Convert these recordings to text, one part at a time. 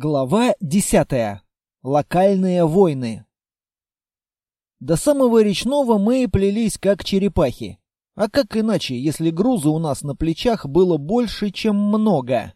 Глава 10. Локальные войны. До самого речного мы плелись как черепахи. А как иначе, если груза у нас на плечах было больше, чем много?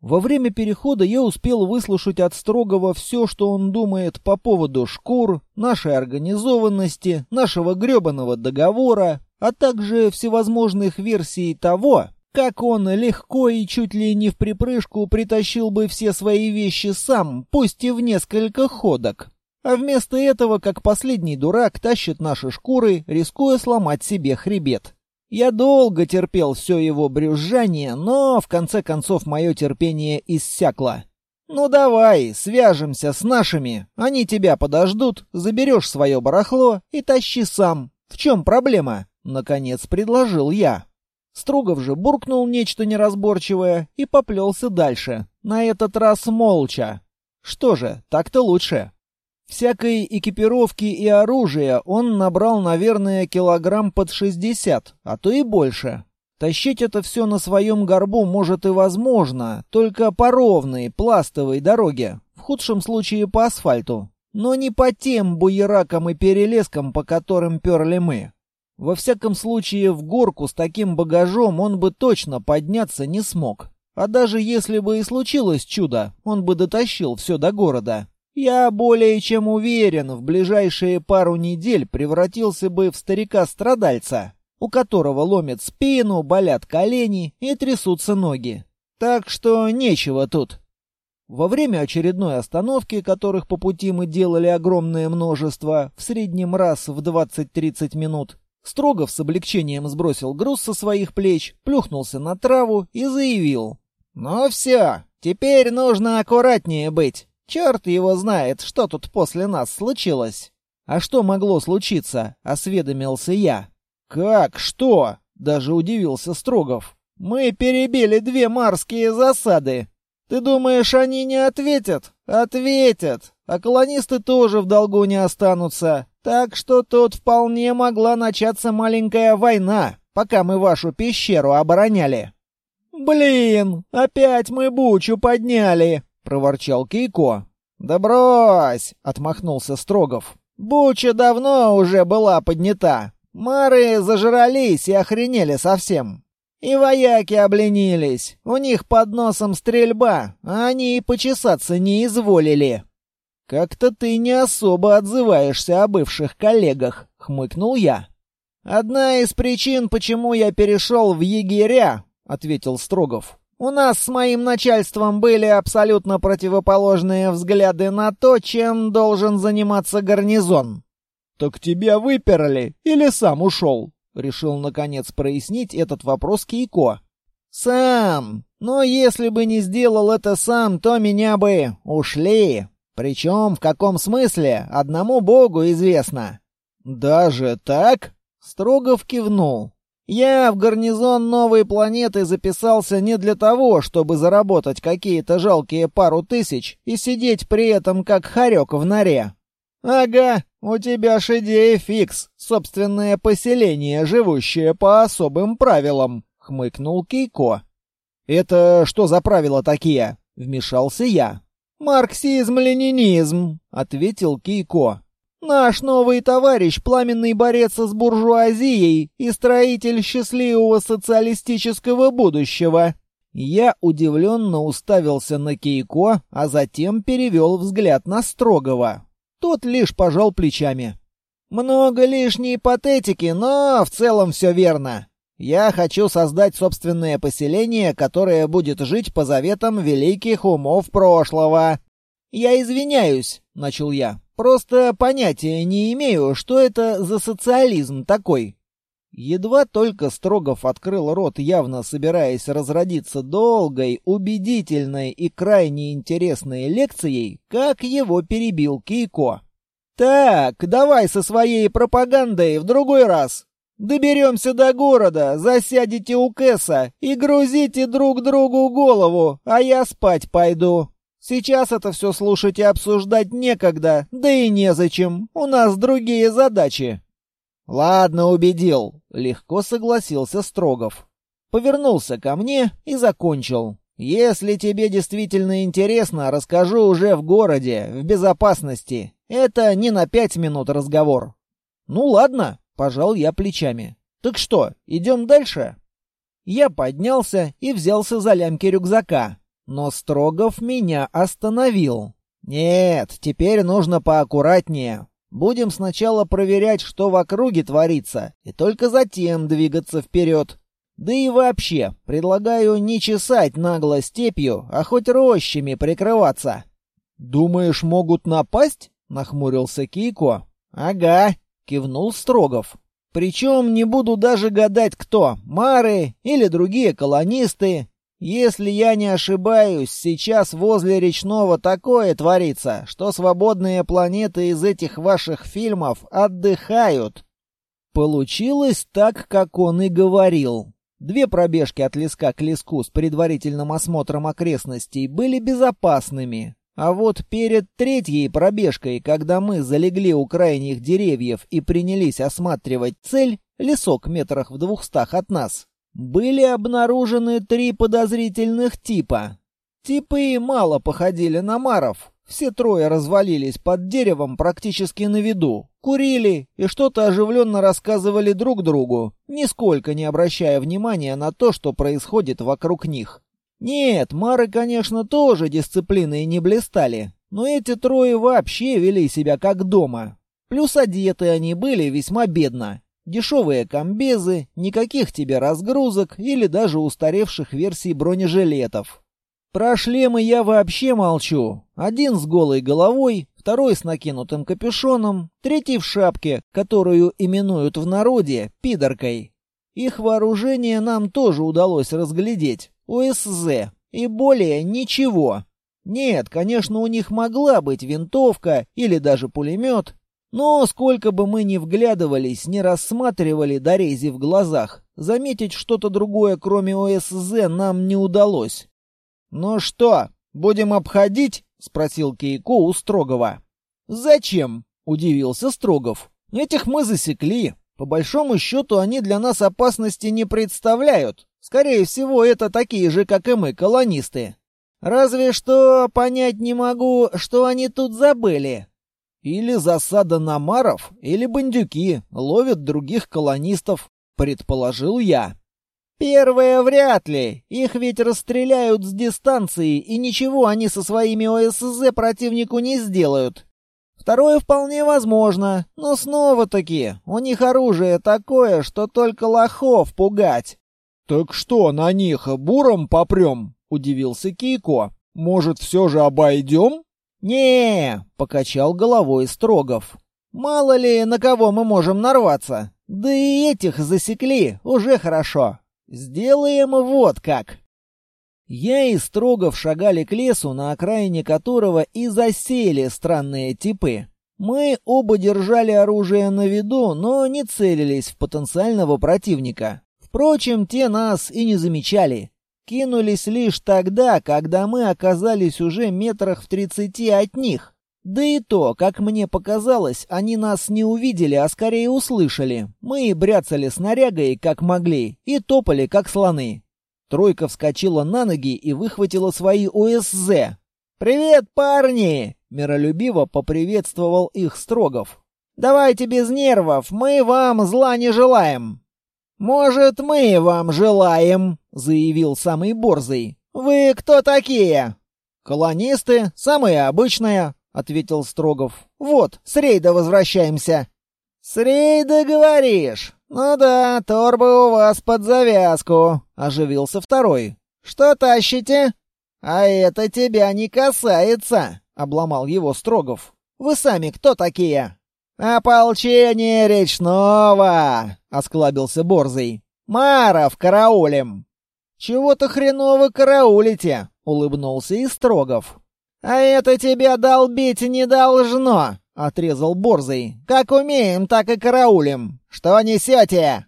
Во время перехода я успел выслушать от Строгова все, что он думает по поводу шкур, нашей организованности, нашего гребаного договора, а также всевозможных версий того, как он легко и чуть ли не в припрыжку притащил бы все свои вещи сам, пусть и в несколько ходок. А вместо этого, как последний дурак, тащит наши шкуры, рискуя сломать себе хребет. Я долго терпел все его брюзжание, но в конце концов мое терпение иссякло. «Ну давай, свяжемся с нашими. Они тебя подождут, заберешь свое барахло и тащи сам. В чем проблема?» Наконец предложил я. Строгов же буркнул нечто неразборчивое и поплелся дальше, на этот раз молча. Что же, так-то лучше. Всякой экипировки и оружия он набрал, наверное, килограмм под шестьдесят, а то и больше. Тащить это все на своем горбу может и возможно, только по ровной, пластовой дороге, в худшем случае по асфальту. Но не по тем буеракам и перелескам, по которым перли мы. Во всяком случае, в горку с таким багажом он бы точно подняться не смог. А даже если бы и случилось чудо, он бы дотащил все до города. Я более чем уверен, в ближайшие пару недель превратился бы в старика-страдальца, у которого ломит спину, болят колени и трясутся ноги. Так что нечего тут. Во время очередной остановки, которых по пути мы делали огромное множество, в среднем раз в 20-30 минут, Строгов с облегчением сбросил груз со своих плеч, плюхнулся на траву и заявил. «Ну все, теперь нужно аккуратнее быть. Черт его знает, что тут после нас случилось». «А что могло случиться?» — осведомился я. «Как? Что?» — даже удивился Строгов. «Мы перебили две марские засады. Ты думаешь, они не ответят? Ответят. А колонисты тоже в долгу не останутся. Так что тут вполне могла начаться маленькая война, пока мы вашу пещеру обороняли. «Блин, опять мы бучу подняли!» — проворчал Кейко. «Да брось!» — отмахнулся Строгов. «Буча давно уже была поднята. Мары зажрались и охренели совсем. И вояки обленились. У них под носом стрельба, а они и почесаться не изволили. «Как-то ты не особо отзываешься о бывших коллегах», — хмыкнул я. «Одна из причин, почему я перешел в егеря», — ответил Строгов. «У нас с моим начальством были абсолютно противоположные взгляды на то, чем должен заниматься гарнизон». «Так тебя выперли или сам ушел?» Решил, наконец, прояснить этот вопрос Кейко. «Сам. Но если бы не сделал это сам, то меня бы ушли. Причем в каком смысле, одному богу известно». «Даже так?» — Строгов кивнул. «Я в гарнизон новой планеты записался не для того, чтобы заработать какие-то жалкие пару тысяч и сидеть при этом как хорек в норе. «Ага, у тебя ж идея фикс, собственное поселение, живущее по особым правилам», — хмыкнул Кейко. «Это что за правила такие?» — вмешался я. «Марксизм-ленинизм», — ответил Кейко. «Наш новый товарищ — пламенный борец с буржуазией и строитель счастливого социалистического будущего». Я удивленно уставился на Кейко, а затем перевел взгляд на Строгова. Тот лишь пожал плечами. «Много лишней патетики, но в целом все верно. Я хочу создать собственное поселение, которое будет жить по заветам великих умов прошлого. Я извиняюсь, начал я. Просто понятия не имею, что это за социализм такой. Едва только Строгов открыл рот, явно собираясь разродиться долгой, убедительной и крайне интересной лекцией, как его перебил Кейко. «Так, давай со своей пропагандой в другой раз. Доберемся до города, засядете у Кэса и грузите друг другу голову, а я спать пойду. Сейчас это все слушать и обсуждать некогда, да и незачем, у нас другие задачи». «Ладно, убедил», — легко согласился Строгов. Повернулся ко мне и закончил. Если тебе действительно интересно, расскажу уже в городе, в безопасности. Это не на пять минут разговор. Ну ладно, пожал я плечами. Так что, идем дальше? Я поднялся и взялся за лямки рюкзака. Но Строгов меня остановил. Нет, теперь нужно поаккуратнее. Будем сначала проверять, что в округе творится, и только затем двигаться вперед. Да и вообще, предлагаю не чесать нагло степью, а хоть рощами прикрываться. Думаешь, могут напасть? нахмурился Кико. Ага, кивнул Строгов. Причем не буду даже гадать, кто, мары или другие колонисты. Если я не ошибаюсь, сейчас возле речного такое творится, что свободные планеты из этих ваших фильмов отдыхают. Получилось так, как он и говорил. Две пробежки от леска к леску с предварительным осмотром окрестностей были безопасными. А вот перед третьей пробежкой, когда мы залегли у крайних деревьев и принялись осматривать цель, лесок метрах в двухстах от нас, были обнаружены три подозрительных типа. Типы мало походили на маров. Все трое развалились под деревом практически на виду, курили и что-то оживленно рассказывали друг другу, нисколько не обращая внимания на то, что происходит вокруг них. Нет, мары, конечно, тоже дисциплиной не блистали, но эти трое вообще вели себя как дома. Плюс одеты они были весьма бедно. Дешевые комбезы, никаких тебе разгрузок или даже устаревших версий бронежилетов. Про шлемы я вообще молчу. Один с голой головой, второй с накинутым капюшоном, третий в шапке, которую именуют в народе пидоркой. Их вооружение нам тоже удалось разглядеть. ОСЗ. И более ничего. Нет, конечно, у них могла быть винтовка или даже пулемет. Но сколько бы мы ни вглядывались, не рассматривали дорези в глазах, заметить что-то другое, кроме ОСЗ, нам не удалось. «Ну что, будем обходить?» — спросил Кейко у Строгова. «Зачем?» — удивился Строгов. «Этих мы засекли. По большому счету они для нас опасности не представляют. Скорее всего, это такие же, как и мы, колонисты. Разве что понять не могу, что они тут забыли». «Или засада намаров, или бандюки ловят других колонистов», — предположил я. Первое вряд ли. Их ведь расстреляют с дистанции, и ничего они со своими ОСЗ противнику не сделают. Второе вполне возможно, но снова-таки у них оружие такое, что только лохов пугать. «Так что, на них буром попрем?» — удивился Кейко. «Может, все же обойдем?» не покачал головой Строгов. «Мало ли, на кого мы можем нарваться. Да и этих засекли, уже хорошо. Сделаем вот как. Я и Строгов шагали к лесу, на окраине которого и засели странные типы. Мы оба держали оружие на виду, но не целились в потенциального противника. Впрочем, те нас и не замечали. Кинулись лишь тогда, когда мы оказались уже метрах в тридцати от них. Да и то, как мне показалось, они нас не увидели, а скорее услышали. Мы бряцали снарягой, как могли, и топали, как слоны. Тройка вскочила на ноги и выхватила свои ОСЗ. «Привет, парни!» — миролюбиво поприветствовал их Строгов. «Давайте без нервов, мы вам зла не желаем». «Может, мы вам желаем», — заявил самый борзый. «Вы кто такие?» «Колонисты, самые обычные, ответил Строгов. «Вот, с рейда возвращаемся». «С рейда, говоришь? Ну да, торбы у вас под завязку», — оживился второй. «Что тащите?» «А это тебя не касается», — обломал его Строгов. «Вы сами кто такие?» «Ополчение речного!» — осклабился Борзый. «Маров караулем!» «Чего-то хреново караулите!» — улыбнулся и Строгов. «А это тебя долбить не должно!» — отрезал Борзый. «Как умеем, так и караулим! Что несете?»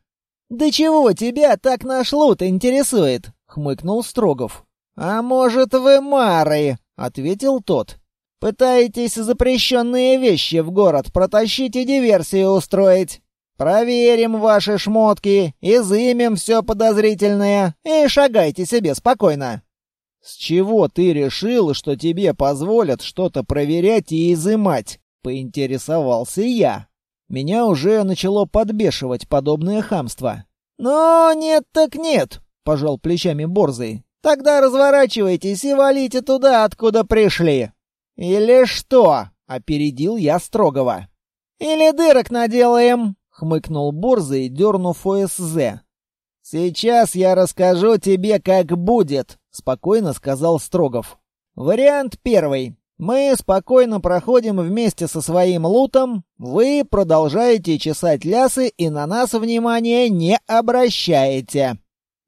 «Да чего тебя так наш лут интересует?» — хмыкнул Строгов. «А может, вы мары?» — ответил тот. «Пытаетесь запрещенные вещи в город протащить и диверсию устроить? Проверим ваши шмотки, изымем все подозрительное и шагайте себе спокойно». «С чего ты решил, что тебе позволят что-то проверять и изымать?» — поинтересовался я. Меня уже начало подбешивать подобное хамство. «Ну, нет так нет», — пожал плечами Борзый. «Тогда разворачивайтесь и валите туда, откуда пришли». «Или что?» — опередил я строгого. «Или дырок наделаем», — хмыкнул Борзый, дернув ОСЗ. «Сейчас я расскажу тебе, как будет», — спокойно сказал Строгов. «Вариант первый. Мы спокойно проходим вместе со своим лутом, вы продолжаете чесать лясы и на нас внимания не обращаете».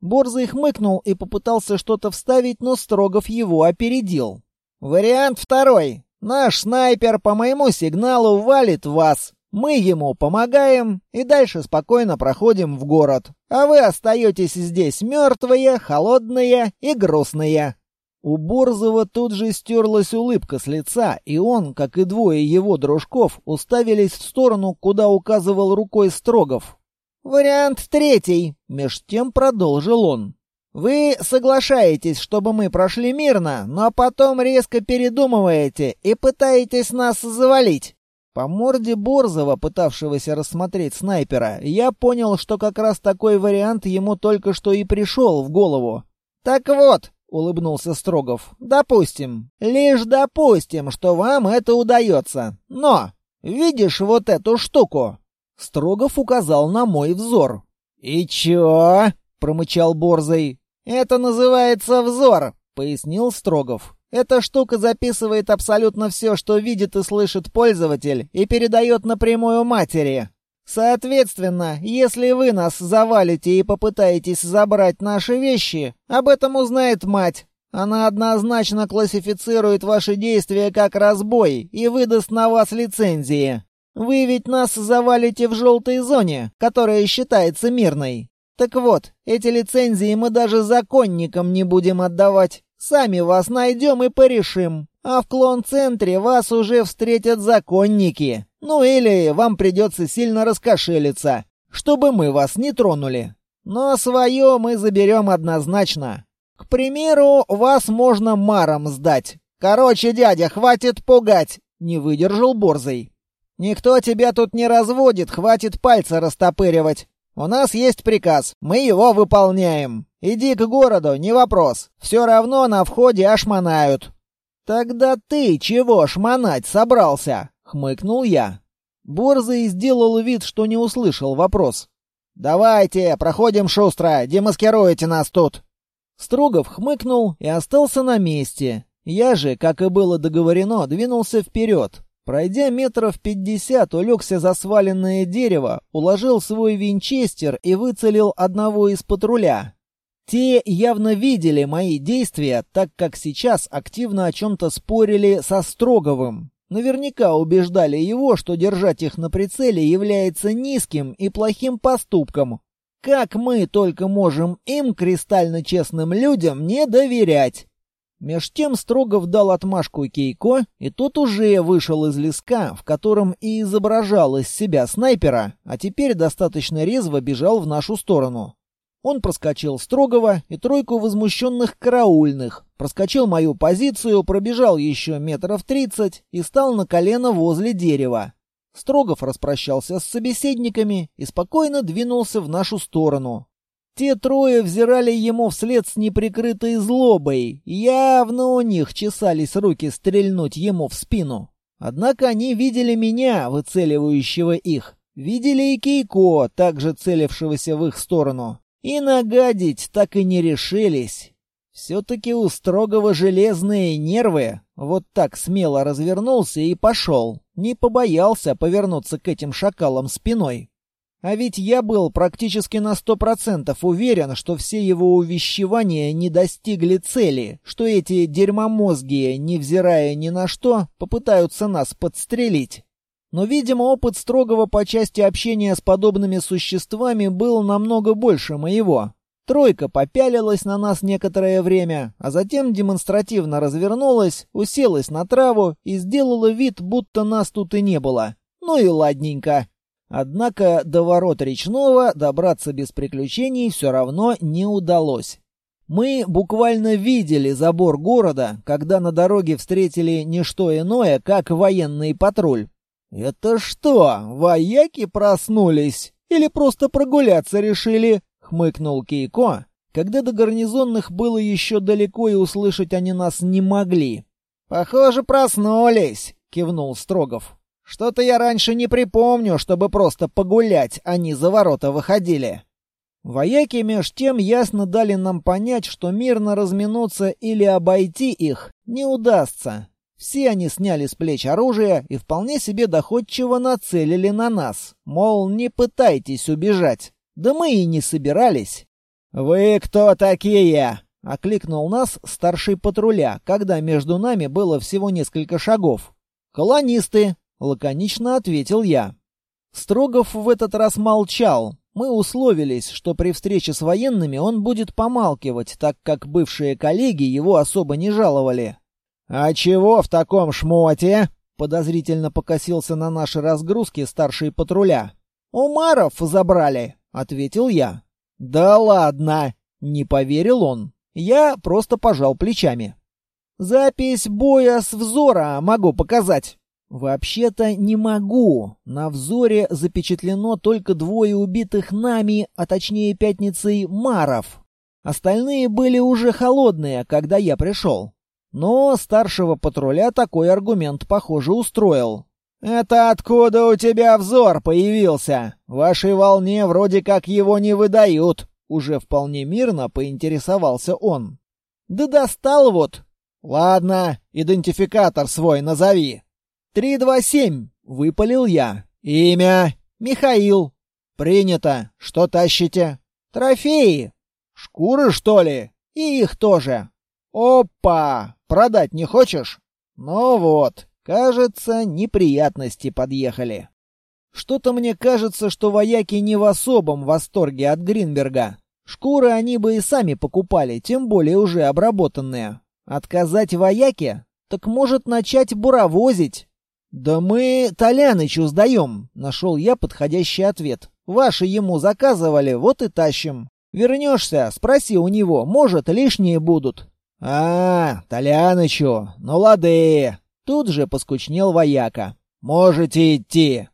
Борзый хмыкнул и попытался что-то вставить, но Строгов его опередил. «Вариант второй. Наш снайпер по моему сигналу валит вас. Мы ему помогаем и дальше спокойно проходим в город. А вы остаетесь здесь мертвые, холодные и грустные». У Борзова тут же стерлась улыбка с лица, и он, как и двое его дружков, уставились в сторону, куда указывал рукой Строгов. «Вариант третий», — меж тем продолжил он. «Вы соглашаетесь, чтобы мы прошли мирно, но потом резко передумываете и пытаетесь нас завалить. По морде Борзова, пытавшегося рассмотреть снайпера, я понял, что как раз такой вариант ему только что и пришел в голову. «Так вот», — улыбнулся Строгов, — «допустим, лишь допустим, что вам это удается. Но, видишь вот эту штуку?» Строгов указал на мой взор. «И чё?» — промычал Борзый. «Это называется взор», — пояснил Строгов. Эта штука записывает абсолютно все, что видит и слышит пользователь, и передает напрямую матери. Соответственно, если вы нас завалите и попытаетесь забрать наши вещи, об этом узнает мать. Она однозначно классифицирует ваши действия как разбой и выдаст на вас лицензии. Вы ведь нас завалите в желтой зоне, которая считается мирной. Так вот, эти лицензии мы даже законникам не будем отдавать. Сами вас найдем и порешим. А в клон-центре вас уже встретят законники. Ну или вам придется сильно раскошелиться, чтобы мы вас не тронули. Но свое мы заберем однозначно. К примеру, вас можно маром сдать. Короче, дядя, хватит пугать, не выдержал Борзый. Никто тебя тут не разводит, хватит пальца растопыривать. У нас есть приказ, мы его выполняем. Иди к городу, не вопрос. Все равно на входе ошмонают». «Тогда ты чего шмонать собрался?» — хмыкнул я. Борзый сделал вид, что не услышал вопрос. «Давайте, проходим шустро, демаскируйте нас тут!» Строгов хмыкнул и остался на месте. Я же, как и было договорено, двинулся вперед. Пройдя метров пятьдесят, улегся за сваленное дерево, уложил свой винчестер и выцелил одного из патруля. Те явно видели мои действия, так как сейчас активно о чем-то спорили со Строговым. Наверняка убеждали его, что держать их на прицеле является низким и плохим поступком. Как мы только можем им, кристально честным людям, не доверять? Меж тем Строгов дал отмашку Кейко, и тот уже вышел из леска, в котором и изображал из себя снайпера, а теперь достаточно резво бежал в нашу сторону. Он проскочил Строгова и тройку возмущенных караульных, проскочил мою позицию, пробежал еще метров тридцать и стал на колено возле дерева. Строгов распрощался с собеседниками и спокойно двинулся в нашу сторону. Те трое взирали ему вслед с неприкрытой злобой, явно у них чесались руки стрельнуть ему в спину. Однако они видели меня, выцеливающего их, видели и Кейко, также целившегося в их сторону. И нагадить так и не решились. Все-таки у строгого железные нервы. Вот так смело развернулся и пошел. Не побоялся повернуться к этим шакалам спиной. А ведь я был практически на сто процентов уверен, что все его увещевания не достигли цели, что эти дерьмомозгие, невзирая ни на что, попытаются нас подстрелить. Но, видимо, опыт строгого по части общения с подобными существами был намного больше моего. Тройка попялилась на нас некоторое время, а затем демонстративно развернулась, уселась на траву и сделала вид, будто нас тут и не было. Ну и ладненько. Однако до ворот речного добраться без приключений все равно не удалось. Мы буквально видели забор города, когда на дороге встретили не что иное, как военный патруль. «Это что, вояки проснулись? Или просто прогуляться решили?» — хмыкнул Кейко, когда до гарнизонных было еще далеко и услышать они нас не могли. «Похоже, проснулись», — кивнул Строгов. «Что-то я раньше не припомню, чтобы просто погулять, они за ворота выходили». Вояки меж тем ясно дали нам понять, что мирно разминуться или обойти их не удастся. Все они сняли с плеч оружие и вполне себе доходчиво нацелили на нас. Мол, не пытайтесь убежать. Да мы и не собирались. «Вы кто такие?» — окликнул нас старший патруля, когда между нами было всего несколько шагов. «Колонисты», — лаконично ответил я. Строгов в этот раз молчал. Мы условились, что при встрече с военными он будет помалкивать, так как бывшие коллеги его особо не жаловали. «А чего в таком шмоте?» — подозрительно покосился на наши разгрузки старший патруля. «Умаров забрали», — ответил я. «Да ладно!» — не поверил он. Я просто пожал плечами. «Запись боя с взора могу показать». «Вообще-то не могу. На взоре запечатлено только двое убитых нами, а точнее пятницей, маров. Остальные были уже холодные, когда я пришел. Но старшего патруля такой аргумент, похоже, устроил. «Это откуда у тебя взор появился? Вашей волне вроде как его не выдают», — уже вполне мирно поинтересовался он. «Да достал вот». «Ладно, идентификатор свой назови». «Три два семь», — выпалил я. «Имя?» «Михаил». «Принято. Что тащите?» «Трофеи». «Шкуры, что ли?» «И их тоже». «Опа! Продать не хочешь?» «Ну вот, Кажется, неприятности подъехали. Что-то мне кажется, что вояки не в особом восторге от Гринберга. Шкуры они бы и сами покупали, тем более уже обработанные. Отказать вояке? Так может начать буровозить. «Да мы Толянычу сдаем», — нашел я подходящий ответ. «Ваши ему заказывали, вот и тащим. Вернешься, спроси у него, может, лишние будут». «А, Толянычу, ну лады, Тут же поскучнел вояка. «Можете идти!»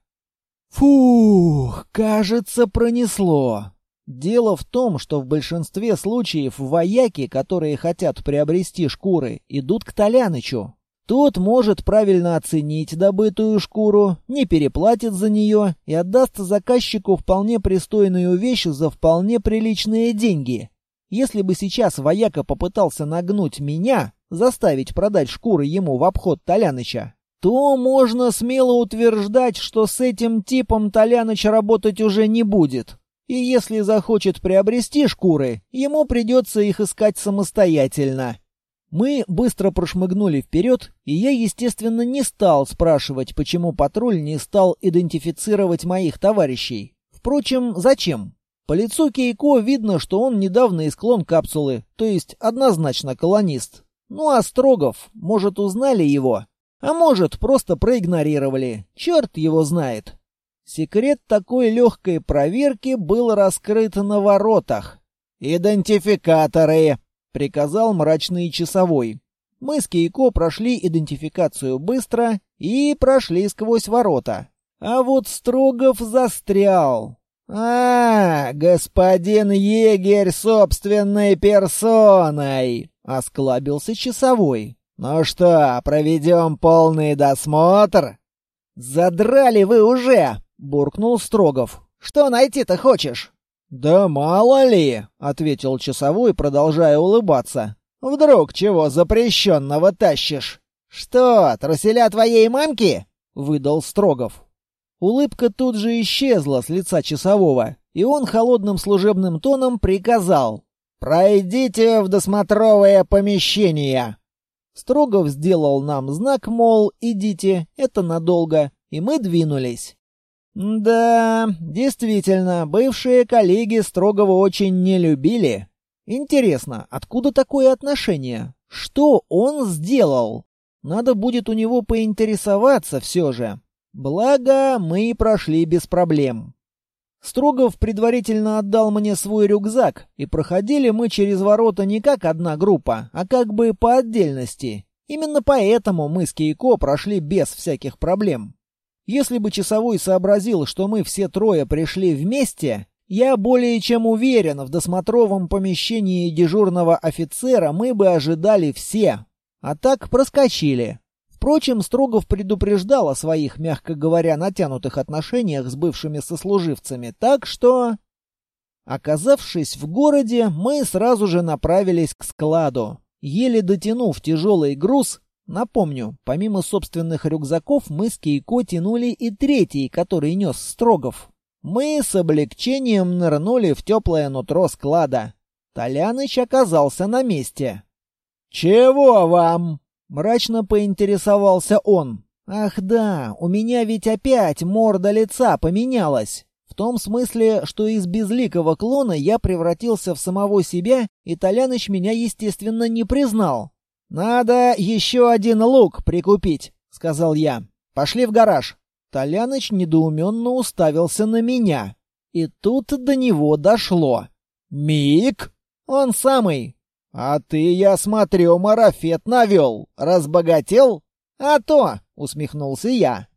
Фух, кажется, пронесло. Дело в том, что в большинстве случаев вояки, которые хотят приобрести шкуры, идут к Толянычу. Тот может правильно оценить добытую шкуру, не переплатит за нее и отдаст заказчику вполне пристойную вещь за вполне приличные деньги. Если бы сейчас вояка попытался нагнуть меня, заставить продать шкуры ему в обход Толяныча, то можно смело утверждать, что с этим типом Толяныч работать уже не будет. И если захочет приобрести шкуры, ему придется их искать самостоятельно. Мы быстро прошмыгнули вперед, и я, естественно, не стал спрашивать, почему патруль не стал идентифицировать моих товарищей. Впрочем, зачем? По лицу Кейко видно, что он недавно из капсулы, то есть однозначно колонист. Ну а Строгов, может, узнали его, а может, просто проигнорировали. Черт его знает. Секрет такой легкой проверки был раскрыт на воротах. «Идентификаторы!» — приказал мрачный часовой. Мы с Кейко прошли идентификацию быстро и прошли сквозь ворота. А вот Строгов застрял. «А, господин егерь собственной персоной!» Осклабился часовой. «Ну что, проведем полный досмотр?» «Задрали вы уже!» — буркнул Строгов. «Что найти-то хочешь?» «Да мало ли!» — ответил часовой, продолжая улыбаться. «Вдруг чего запрещенного тащишь?» «Что, труселя твоей мамки?» — выдал Строгов. Улыбка тут же исчезла с лица часового, и он холодным служебным тоном приказал «Пройдите в досмотровое помещение!» Строгов сделал нам знак, мол, идите, это надолго, и мы двинулись. Да, действительно, бывшие коллеги Строгова очень не любили. Интересно, откуда такое отношение? Что он сделал? Надо будет у него поинтересоваться все же. Благо, мы прошли без проблем. Строгов предварительно отдал мне свой рюкзак, и проходили мы через ворота не как одна группа, а как бы по отдельности. Именно поэтому мы с Кейко прошли без всяких проблем. Если бы часовой сообразил, что мы все трое пришли вместе, я более чем уверен, в досмотровом помещении дежурного офицера мы бы ожидали все. А так проскочили. Впрочем, Строгов предупреждал о своих, мягко говоря, натянутых отношениях с бывшими сослуживцами, так что... Оказавшись в городе, мы сразу же направились к складу. Еле дотянув тяжелый груз, напомню, помимо собственных рюкзаков, мы с Кейко тянули и третий, который нес Строгов. Мы с облегчением нырнули в теплое нутро склада. Толяныч оказался на месте. «Чего вам?» Мрачно поинтересовался он. «Ах да, у меня ведь опять морда лица поменялась. В том смысле, что из безликого клона я превратился в самого себя, и Толяныч меня, естественно, не признал. «Надо еще один лук прикупить», — сказал я. «Пошли в гараж». Толяныч недоуменно уставился на меня. И тут до него дошло. «Мик?» «Он самый. «А ты, я смотрю, марафет навел. Разбогател?» «А то!» — усмехнулся я.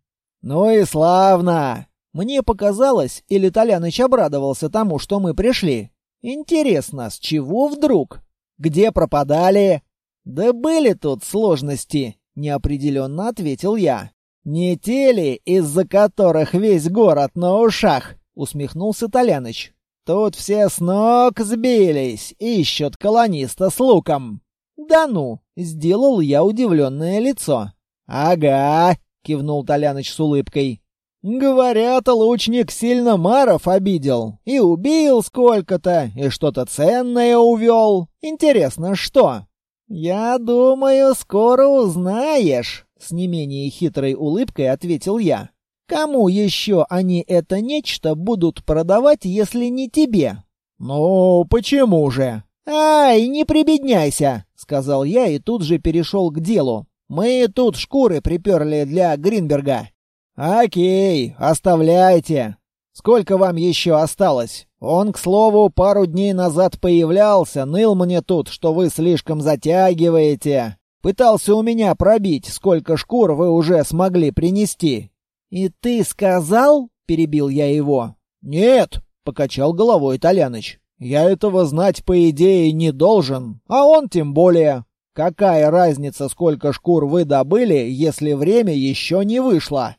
«Ну и славно!» Мне показалось, или Толяныч обрадовался тому, что мы пришли. «Интересно, с чего вдруг? Где пропадали?» «Да были тут сложности», — неопределенно ответил я. «Не те ли, из-за которых весь город на ушах?» — усмехнулся Толяныч. Тут все с ног сбились, ищут колониста с луком. Да ну, сделал я удивленное лицо. Ага, кивнул Толяныч с улыбкой. Говорят, лучник сильно Маров обидел. И убил сколько-то, и что-то ценное увел. Интересно, что? Я думаю, скоро узнаешь, с не менее хитрой улыбкой ответил я. Кому еще они это нечто будут продавать, если не тебе? Ну, почему же? Ай, не прибедняйся, сказал я и тут же перешел к делу. Мы тут шкуры приперли для Гринберга. Окей, оставляйте. Сколько вам еще осталось? Он, к слову, пару дней назад появлялся, ныл мне тут, что вы слишком затягиваете. Пытался у меня пробить, сколько шкур вы уже смогли принести. «И ты сказал?» — перебил я его. «Нет», — покачал головой Толяныч. «Я этого знать, по идее, не должен, а он тем более. Какая разница, сколько шкур вы добыли, если время еще не вышло?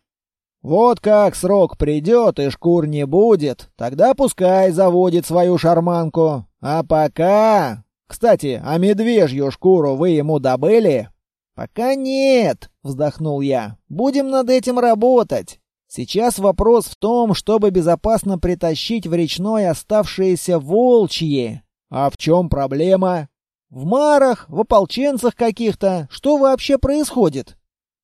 Вот как срок придет и шкур не будет, тогда пускай заводит свою шарманку. А пока... Кстати, а медвежью шкуру вы ему добыли?» «Пока нет», — вздохнул я. «Будем над этим работать. Сейчас вопрос в том, чтобы безопасно притащить в речной оставшиеся волчьи. А в чем проблема? В марах, в ополченцах каких-то. Что вообще происходит?»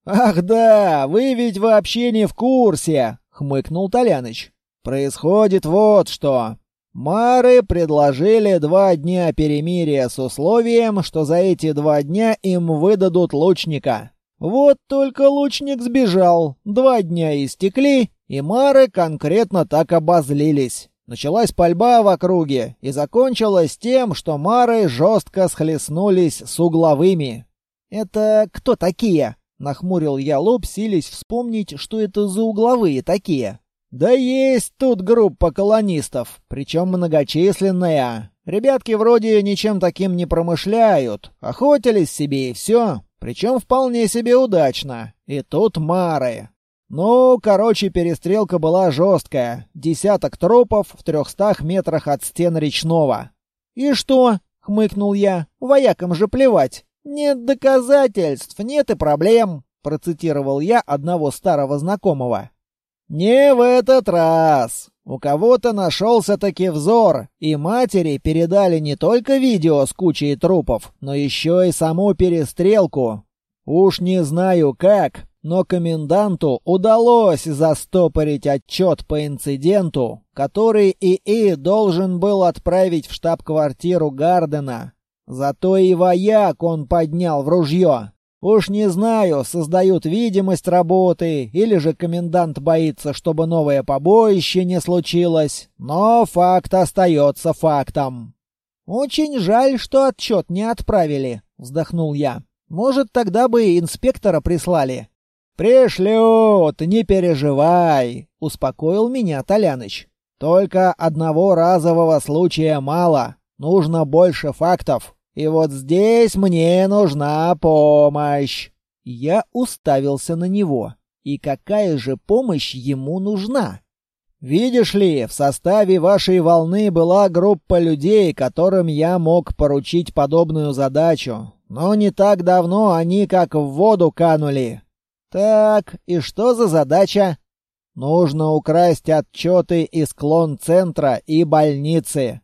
«Ах да, вы ведь вообще не в курсе», — хмыкнул Толяныч. «Происходит вот что. Мары предложили два дня перемирия с условием, что за эти два дня им выдадут лучника. Вот только лучник сбежал, два дня истекли, и Мары конкретно так обозлились. Началась пальба в округе и закончилась тем, что Мары жестко схлестнулись с угловыми. «Это кто такие?» — нахмурил я лоб, силясь вспомнить, что это за угловые такие. Да есть тут группа колонистов, причем многочисленная. Ребятки вроде ничем таким не промышляют, охотились себе и все, причем вполне себе удачно. И тут мары. Ну, короче, перестрелка была жесткая. Десяток трупов в трехстах метрах от стен речного. «И что?» — хмыкнул я. «Воякам же плевать. Нет доказательств, нет и проблем», — процитировал я одного старого знакомого. «Не в этот раз. У кого-то нашелся-таки взор, и матери передали не только видео с кучей трупов, но еще и саму перестрелку. Уж не знаю как, но коменданту удалось застопорить отчет по инциденту, который ИИ должен был отправить в штаб-квартиру Гардена. Зато и вояк он поднял в ружье. Уж не знаю, создают видимость работы, или же комендант боится, чтобы новое побоище не случилось, но факт остается фактом. «Очень жаль, что отчет не отправили», — вздохнул я. «Может, тогда бы и инспектора прислали». «Пришлют, не переживай», — успокоил меня Толяныч. «Только одного разового случая мало, нужно больше фактов». И вот здесь мне нужна помощь. Я уставился на него. И какая же помощь ему нужна? Видишь ли, в составе вашей волны была группа людей, которым я мог поручить подобную задачу. Но не так давно они как в воду канули. Так, и что за задача? Нужно украсть отчеты из клон-центра и больницы.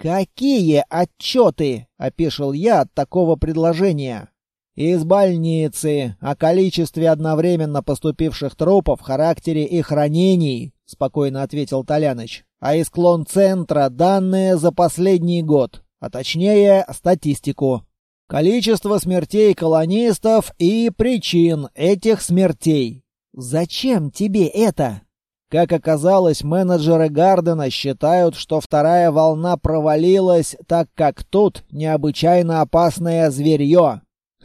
«Какие отчеты?» — опешил я от такого предложения. «Из больницы, о количестве одновременно поступивших трупов, характере их ранений», — спокойно ответил Толяныч. «А из клон-центра данные за последний год, а точнее статистику. Количество смертей колонистов и причин этих смертей». «Зачем тебе это?» Как оказалось, менеджеры Гардена считают, что вторая волна провалилась, так как тут необычайно опасное зверье.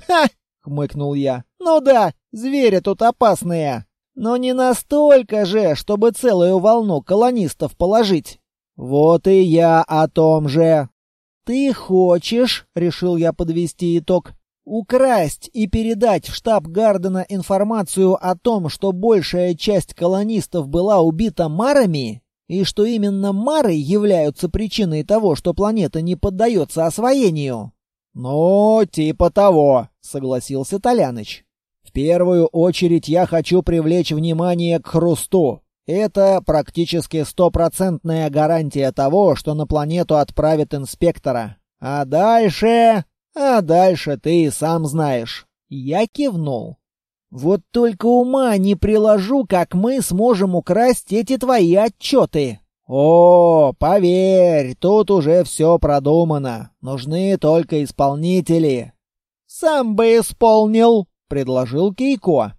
«Ха!» — хмыкнул я. «Ну да, звери тут опасные. Но не настолько же, чтобы целую волну колонистов положить». «Вот и я о том же». «Ты хочешь, — решил я подвести итог, Украсть и передать в штаб Гардена информацию о том, что большая часть колонистов была убита марами, и что именно мары являются причиной того, что планета не поддается освоению. «Ну, типа того», — согласился Толяныч. «В первую очередь я хочу привлечь внимание к хрусту. Это практически стопроцентная гарантия того, что на планету отправят инспектора. А дальше...» А дальше ты и сам знаешь. Я кивнул. Вот только ума не приложу, как мы сможем украсть эти твои отчеты. О, поверь, тут уже все продумано. Нужны только исполнители. Сам бы исполнил, предложил Кейко.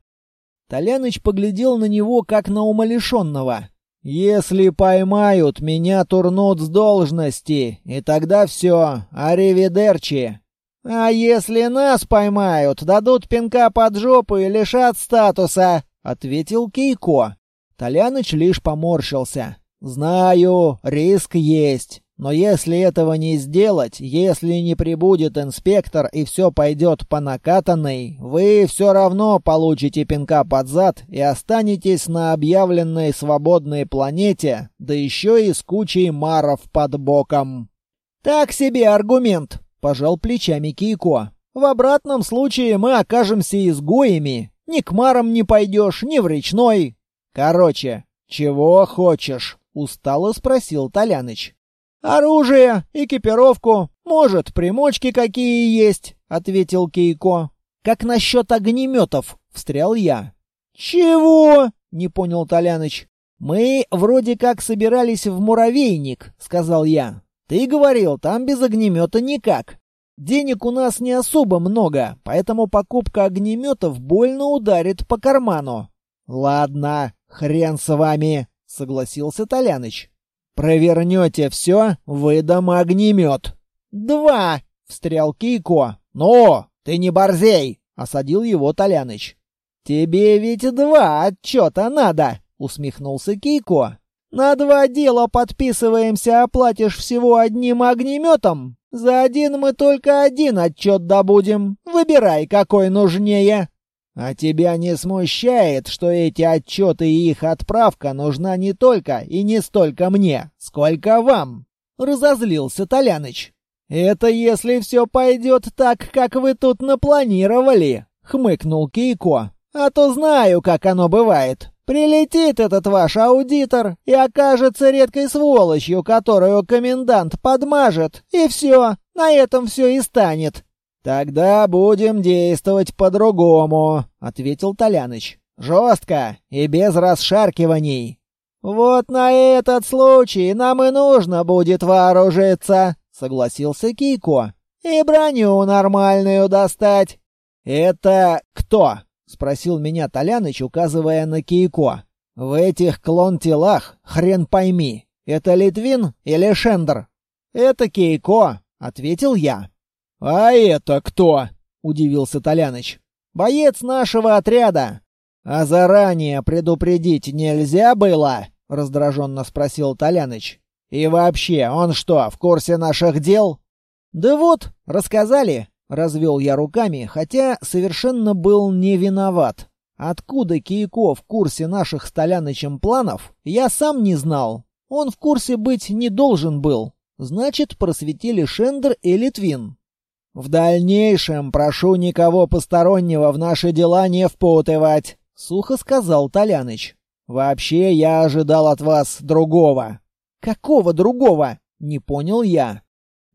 Толяныч поглядел на него, как на умалишенного. «Если поймают, меня турнут с должности, и тогда все, аривидерчи!» «А если нас поймают, дадут пинка под жопу и лишат статуса», — ответил Кейко. Толяныч лишь поморщился. «Знаю, риск есть. Но если этого не сделать, если не прибудет инспектор и все пойдет по накатанной, вы все равно получите пинка под зад и останетесь на объявленной свободной планете, да еще и с кучей маров под боком». «Так себе аргумент», пожал плечами Кейко. В обратном случае мы окажемся изгоями. Ни к марам не пойдешь, ни в речной. Короче, чего хочешь? Устало спросил Толяныч. «Оружие, экипировку, может, примочки какие есть», — ответил Кейко. «Как насчет огнеметов?» — встрял я. «Чего?» — не понял Толяныч. «Мы вроде как собирались в муравейник», — сказал я. Ты говорил, там без огнемета никак. Денег у нас не особо много, поэтому покупка огнеметов больно ударит по карману. Ладно, хрен с вами, согласился Толяныч. Провернете все, выдам огнемет. Два, встрял Кейко. Ну, ты не борзей, осадил его Толяныч. Тебе ведь два отчета надо, усмехнулся Кейко. На два дела подписываемся, оплатишь всего одним огнеметом. За один мы только один отчет добудем. Выбирай, какой нужнее. А тебя не смущает, что эти отчеты и их отправка нужна не только и не столько мне, сколько вам? Разозлился Толяныч. Это если все пойдет так, как вы тут напланировали, хмыкнул Кейко. А то знаю, как оно бывает. Прилетит этот ваш аудитор и окажется редкой сволочью, которую комендант подмажет, и все, на этом все и станет. «Тогда будем действовать по-другому», — ответил Толяныч. «Жестко и без расшаркиваний». «Вот на этот случай нам и нужно будет вооружиться», — согласился Кейко. «И броню нормальную достать. «Это кто?» — спросил меня Толяныч, указывая на Кейко. «В этих клон-телах хрен пойми, это Литвин или Шендер?» «Это Кейко», — ответил я. «А это кто?» — удивился Толяныч. «Боец нашего отряда». «А заранее предупредить нельзя было?» — раздраженно спросил Толяныч. «И вообще, он что, в курсе наших дел?» «Да вот, рассказали», — развел я руками, хотя совершенно был не виноват. Откуда Кейко в курсе наших с планов, я сам не знал. Он в курсе быть не должен был. Значит, просветили Шендер и Литвин. «В дальнейшем прошу никого постороннего в наши дела не впутывать», — сухо сказал Толяныч. «Вообще я ожидал от вас другого». «Какого другого?» — не понял я.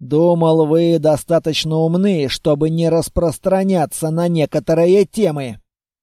«Думал, вы достаточно умны, чтобы не распространяться на некоторые темы».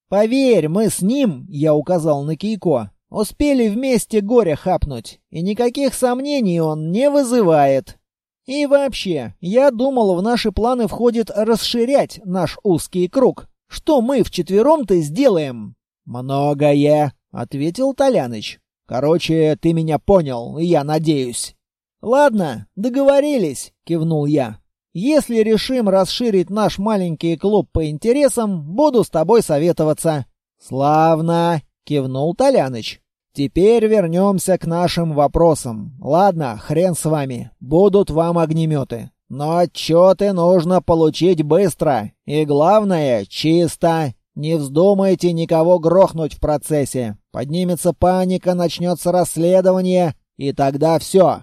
«Поверь, мы с ним», — я указал на Кейко, — «успели вместе горе хапнуть, и никаких сомнений он не вызывает. И вообще, я думал, в наши планы входит расширять наш узкий круг. Что мы вчетвером-то сделаем?» «Многое», — ответил Толяныч. «Короче, ты меня понял, я надеюсь». «Ладно, договорились», — кивнул я. «Если решим расширить наш маленький клуб по интересам, буду с тобой советоваться». «Славно», — кивнул Толяныч. «Теперь вернемся к нашим вопросам. Ладно, хрен с вами, будут вам огнеметы. Но отчеты нужно получить быстро. И главное, чисто. Не вздумайте никого грохнуть в процессе. Поднимется паника, начнется расследование, и тогда все.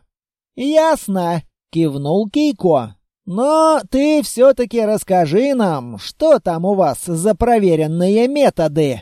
«Ясно», — кивнул Кейко. «Но ты все-таки расскажи нам, что там у вас за проверенные методы?»